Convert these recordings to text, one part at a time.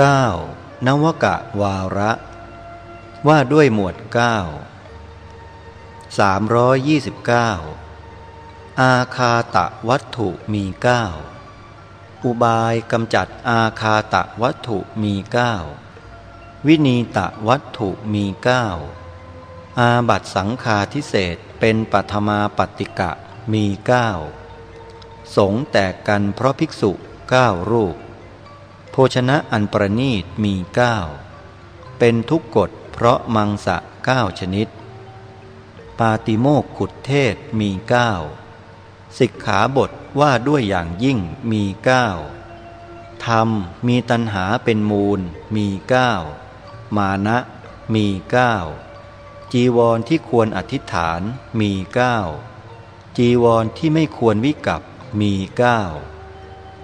9. นวกะวาระ ว่าด้วยหมวด 9 329 อาคาตะวัตถุมี 9 อุบายกำจัดอาคาตะวัตถุมี 9 วินีตะวัตถุมี 9 อาบัตสังคาทิเศษเป็นปัทมาปฏิกะมี 9 สงแตกกันเพราะภิกษุ 9 รูป โภชนะอันประนีตมีเก้าเป็นทุกกฎเพราะมังสะเก้าชนิด ปาติโมกขุดเทศมีเก้าสิกขาบทว่าด้วยอย่างยิ่งมีเก้าธรรมมีตัณหาเป็นมูลมีเก้ามานะมีเก้าจีวรที่ควรอธิษฐานมีเก้าจีวรที่ไม่ควรวิกับมีเก้า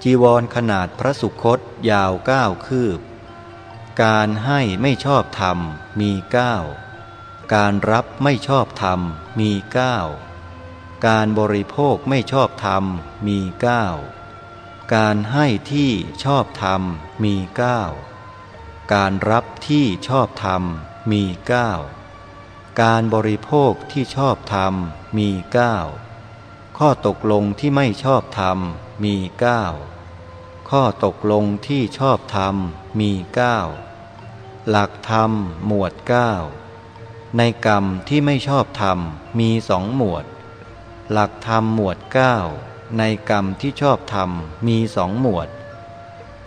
จีวรขนาดพระสุคตยาวเก้าคืบ การให้ไม่ชอบธรรมมีเก้าการรับไม่ชอบธรรมมีเก้าการบริโภคไม่ชอบธรรมมีเก้าการให้ที่ชอบธรรมมีเก้าการรับที่ชอบธรรมมีเก้าการบริโภคที่ชอบธรรมมีเก้า ข้อตกลงที่ไม่ชอบธรรมมีเก้าข้อตกลงที่ชอบธรรมมีเก้าหลักธรรมหมวดเก้าในกรรมที่ไม่ชอบธรรมมีสองหมวด หลักธรรมหมวดเก้าในกรรมที่ชอบธรรมมีสองหมวด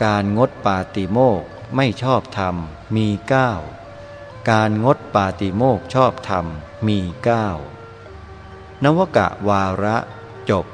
การงดปาติโมกไม่ชอบธรรมมีเก้าการงดปาติโมกชอบธรรมมีเก้านวกะวาระ จบ